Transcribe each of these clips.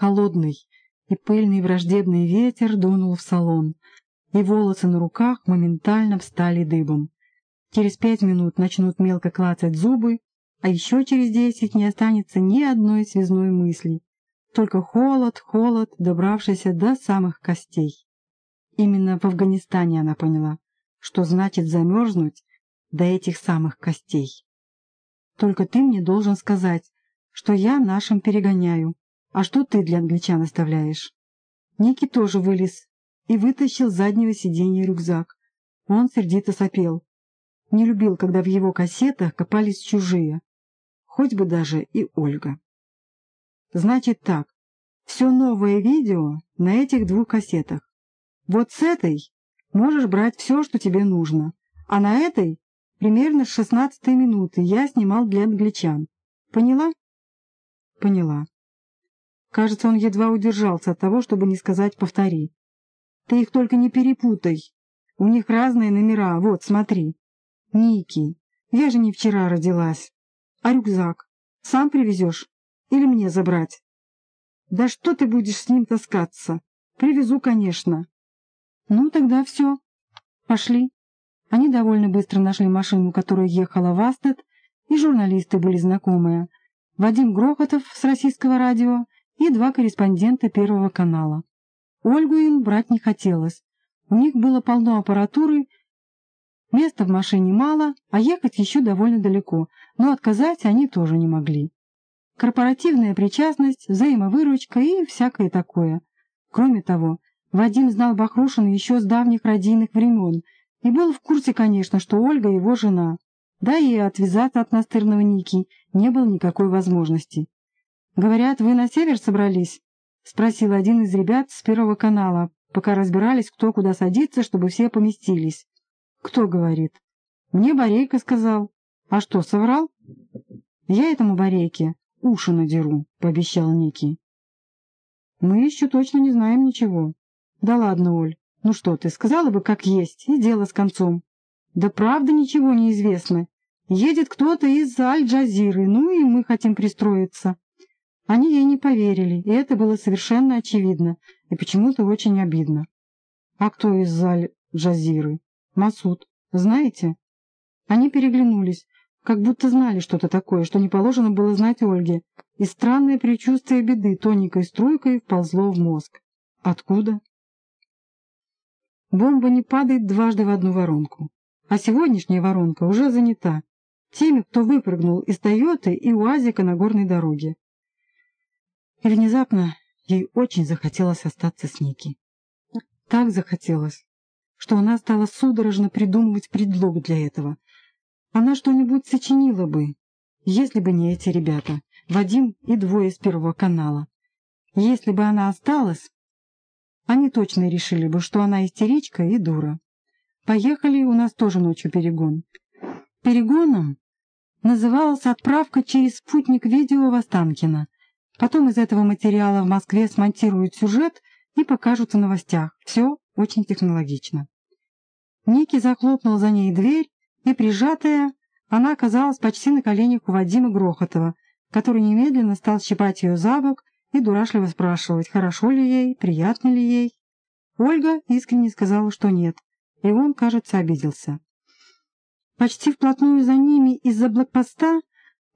холодный, и пыльный враждебный ветер дунул в салон, и волосы на руках моментально встали дыбом. Через пять минут начнут мелко клацать зубы, а еще через десять не останется ни одной связной мысли. Только холод, холод, добравшийся до самых костей. Именно в Афганистане она поняла, что значит замерзнуть до этих самых костей. Только ты мне должен сказать, что я нашим перегоняю, а что ты для англичан оставляешь. Ники тоже вылез и вытащил с заднего сиденья рюкзак. Он сердито сопел. Не любил, когда в его кассетах копались чужие, хоть бы даже и Ольга. Значит так, все новое видео на этих двух кассетах. Вот с этой можешь брать все, что тебе нужно, а на этой примерно с шестнадцатой минуты я снимал для англичан. Поняла? Поняла. Кажется, он едва удержался от того, чтобы не сказать «повтори». Ты их только не перепутай. У них разные номера, вот, смотри. Ники, я же не вчера родилась. А рюкзак? Сам привезешь? Или мне забрать? Да что ты будешь с ним таскаться? Привезу, конечно. Ну, тогда все. Пошли. Они довольно быстро нашли машину, которая ехала в Астед, и журналисты были знакомые. Вадим Грохотов с российского радио и два корреспондента Первого канала. Ольгу им брать не хотелось. У них было полно аппаратуры, Места в машине мало, а ехать еще довольно далеко, но отказать они тоже не могли. Корпоративная причастность, взаимовыручка и всякое такое. Кроме того, Вадим знал Бахрушин еще с давних родийных времен и был в курсе, конечно, что Ольга его жена. Да и отвязаться от настырного Ники не было никакой возможности. «Говорят, вы на север собрались?» — спросил один из ребят с Первого канала, пока разбирались, кто куда садится, чтобы все поместились. Кто говорит? Мне Борейка сказал. А что, соврал? Я этому Борейке уши надеру, пообещал Ники. Мы еще точно не знаем ничего. Да ладно, Оль, ну что ты, сказала бы как есть, и дело с концом. Да правда ничего не известно. Едет кто-то из Аль-Джазиры, ну и мы хотим пристроиться. Они ей не поверили, и это было совершенно очевидно, и почему-то очень обидно. А кто из Аль-Джазиры? Масуд. Знаете?» Они переглянулись, как будто знали что-то такое, что не положено было знать Ольге, и странное предчувствие беды тоненькой струйкой вползло в мозг. «Откуда?» Бомба не падает дважды в одну воронку, а сегодняшняя воронка уже занята теми, кто выпрыгнул из Тойоты и УАЗика на горной дороге. И внезапно ей очень захотелось остаться с Ники. Так захотелось, что она стала судорожно придумывать предлог для этого. Она что-нибудь сочинила бы, если бы не эти ребята, Вадим и двое из Первого канала. Если бы она осталась, они точно решили бы, что она истеричка и дура. Поехали, у нас тоже ночью перегон. Перегоном называлась отправка через спутник видео в Останкино. Потом из этого материала в Москве смонтируют сюжет и покажут в новостях. Все очень технологично. Ники захлопнул за ней дверь, и, прижатая, она оказалась почти на коленях у Вадима Грохотова, который немедленно стал щипать ее за бок и дурашливо спрашивать, хорошо ли ей, приятно ли ей. Ольга искренне сказала, что нет, и он, кажется, обиделся. Почти вплотную за ними из-за блокпоста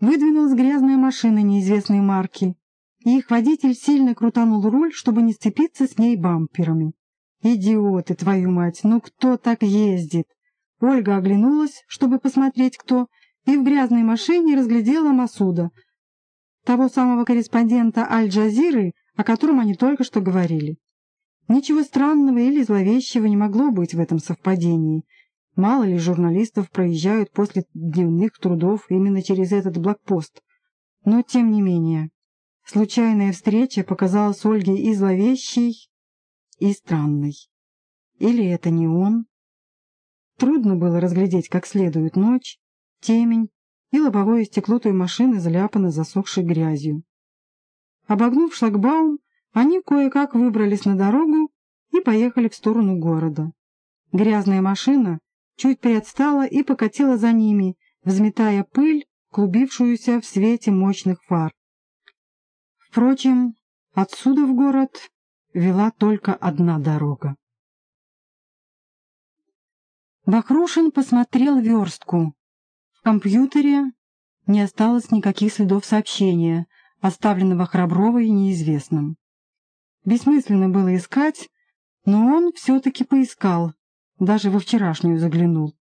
выдвинулась грязная машина неизвестной марки, и их водитель сильно крутанул руль, чтобы не сцепиться с ней бамперами. «Идиоты, твою мать! Ну кто так ездит?» Ольга оглянулась, чтобы посмотреть, кто, и в грязной машине разглядела Масуда, того самого корреспондента Аль-Джазиры, о котором они только что говорили. Ничего странного или зловещего не могло быть в этом совпадении. Мало ли журналистов проезжают после дневных трудов именно через этот блокпост. Но тем не менее, случайная встреча показалась Ольге и зловещей, и странный. Или это не он? Трудно было разглядеть как следует ночь, темень, и лобовое стекло той машины заляпано засохшей грязью. Обогнув шлагбаум, они кое-как выбрались на дорогу и поехали в сторону города. Грязная машина чуть приотстала и покатила за ними, взметая пыль, клубившуюся в свете мощных фар. Впрочем, Отсюда в город вела только одна дорога. Бахрушин посмотрел верстку. В компьютере не осталось никаких следов сообщения, оставленного Храбровой неизвестным. Бессмысленно было искать, но он все-таки поискал, даже во вчерашнюю заглянул.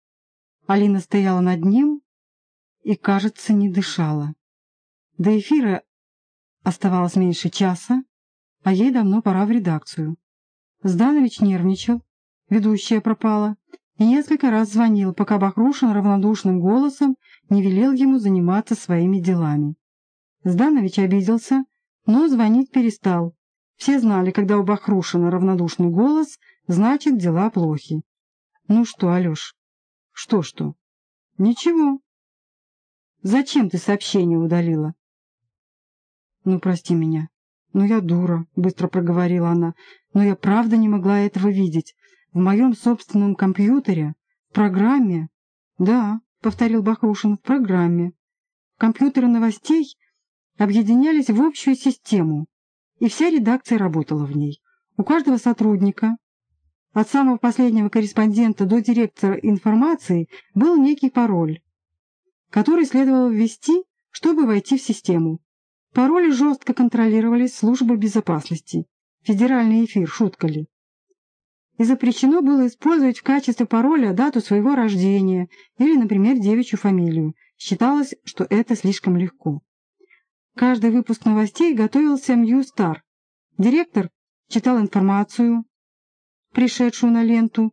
Алина стояла над ним и, кажется, не дышала. До эфира оставалось меньше часа, а ей давно пора в редакцию. Зданович нервничал, ведущая пропала, и несколько раз звонил, пока Бахрушин равнодушным голосом не велел ему заниматься своими делами. Зданович обиделся, но звонить перестал. Все знали, когда у Бахрушина равнодушный голос, значит, дела плохи. «Ну что, Алеш?» «Что-что?» «Ничего». «Зачем ты сообщение удалила?» «Ну, прости меня. Ну, я дура», — быстро проговорила она. «Но я правда не могла этого видеть. В моем собственном компьютере? В программе? Да, повторил Бахрушин, в программе. Компьютеры новостей объединялись в общую систему, и вся редакция работала в ней. У каждого сотрудника, от самого последнего корреспондента до директора информации, был некий пароль, который следовало ввести, чтобы войти в систему. Пароли жестко контролировались службой безопасности. Федеральный эфир, шутка ли и запрещено было использовать в качестве пароля дату своего рождения или, например, девичью фамилию. Считалось, что это слишком легко. Каждый выпуск новостей готовился Мью-Стар. Директор читал информацию, пришедшую на ленту,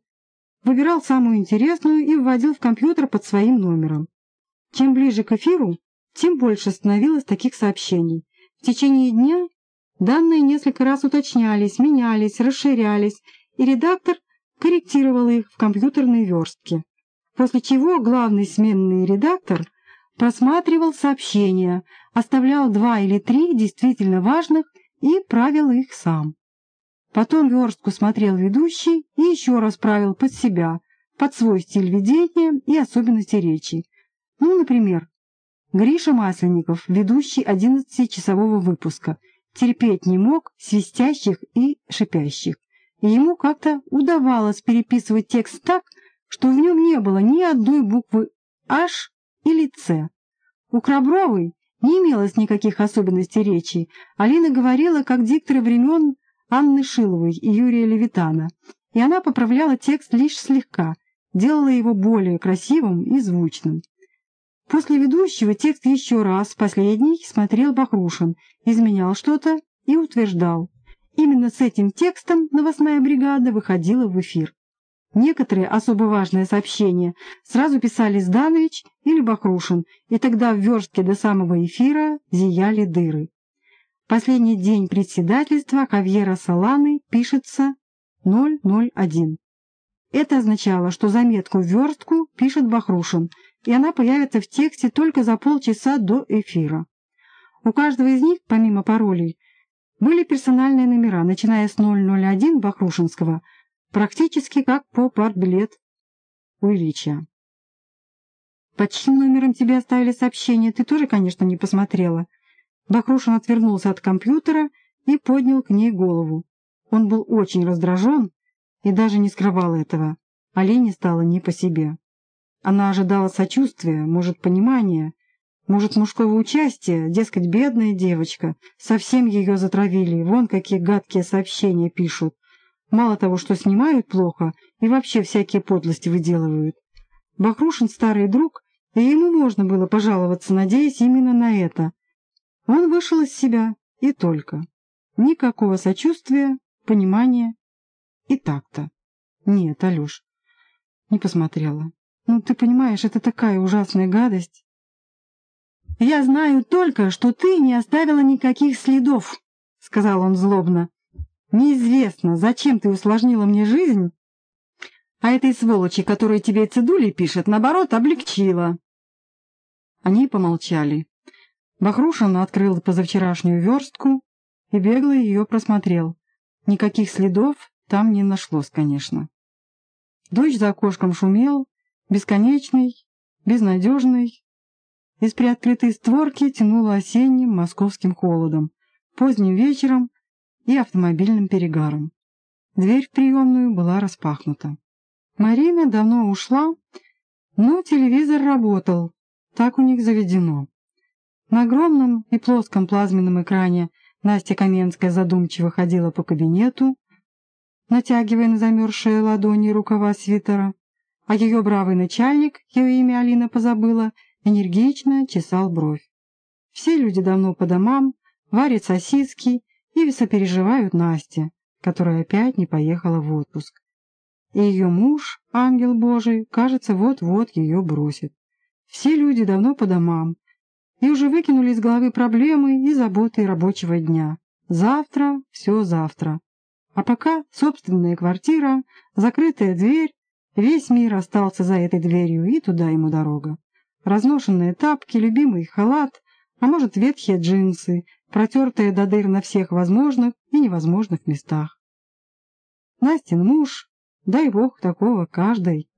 выбирал самую интересную и вводил в компьютер под своим номером. Чем ближе к эфиру, тем больше становилось таких сообщений. В течение дня данные несколько раз уточнялись, менялись, расширялись и редактор корректировал их в компьютерной верстке, после чего главный сменный редактор просматривал сообщения, оставлял два или три действительно важных и правил их сам. Потом верстку смотрел ведущий и еще раз правил под себя, под свой стиль ведения и особенности речи. Ну, например, Гриша Масленников, ведущий 11-часового выпуска, терпеть не мог свистящих и шипящих и ему как-то удавалось переписывать текст так, что в нем не было ни одной буквы «H» или «C». У Крабровой не имелось никаких особенностей речи. Алина говорила, как дикторы времен Анны Шиловой и Юрия Левитана, и она поправляла текст лишь слегка, делала его более красивым и звучным. После ведущего текст еще раз, последний, смотрел Бахрушин, изменял что-то и утверждал. Именно с этим текстом новостная бригада выходила в эфир. Некоторые особо важные сообщения сразу писали Зданович или Бахрушин, и тогда в верстке до самого эфира зияли дыры. Последний день председательства Хавьера Саланы пишется 001. Это означало, что заметку в верстку пишет Бахрушин, и она появится в тексте только за полчаса до эфира. У каждого из них, помимо паролей, были персональные номера, начиная с 001 Бахрушинского, практически как по партбилет у Ильича. «Под чьим номером тебе оставили сообщение, ты тоже, конечно, не посмотрела». Бахрушин отвернулся от компьютера и поднял к ней голову. Он был очень раздражен и даже не скрывал этого. Олене стало не по себе. Она ожидала сочувствия, может, понимания, может, мужского участия, дескать, бедная девочка, совсем ее затравили, вон какие гадкие сообщения пишут. Мало того, что снимают плохо, и вообще всякие подлости выделывают. Бахрушин старый друг, и ему можно было пожаловаться, надеясь именно на это. Он вышел из себя, и только. Никакого сочувствия, понимания и так-то. Нет, Алеш, не посмотрела. Ну, ты понимаешь, это такая ужасная гадость. «Я знаю только, что ты не оставила никаких следов», — сказал он злобно. «Неизвестно, зачем ты усложнила мне жизнь, а этой сволочи, которая тебе цедули пишет, наоборот, облегчила». Они помолчали. Бахрушин открыл позавчерашнюю верстку и бегло ее просмотрел. Никаких следов там не нашлось, конечно. Дождь за окошком шумел, бесконечный, безнадежный, из приоткрытой створки тянуло осенним московским холодом. Поздним вечером и автомобильным перегаром. Дверь в приемную была распахнута. Марина давно ушла, но телевизор работал, так у них заведено. На огромном и плоском плазменном экране Настя Каменская задумчиво ходила по кабинету, натягивая на замерзшие ладони рукава свитера, а ее бравый начальник, ее имя Алина позабыла, энергично чесал бровь. Все люди давно по домам, варят сосиски и сопереживают Насте, которая опять не поехала в отпуск. И ее муж, ангел Божий, кажется, вот-вот ее бросит. Все люди давно по домам и уже выкинули из головы проблемы и заботы рабочего дня. Завтра, все завтра. А пока собственная квартира, закрытая дверь, весь мир остался за этой дверью, и туда ему дорога. Разношенные тапки, любимый халат, а может ветхие джинсы, протертые до дыр на всех возможных и невозможных местах. Настин муж, дай бог такого каждой,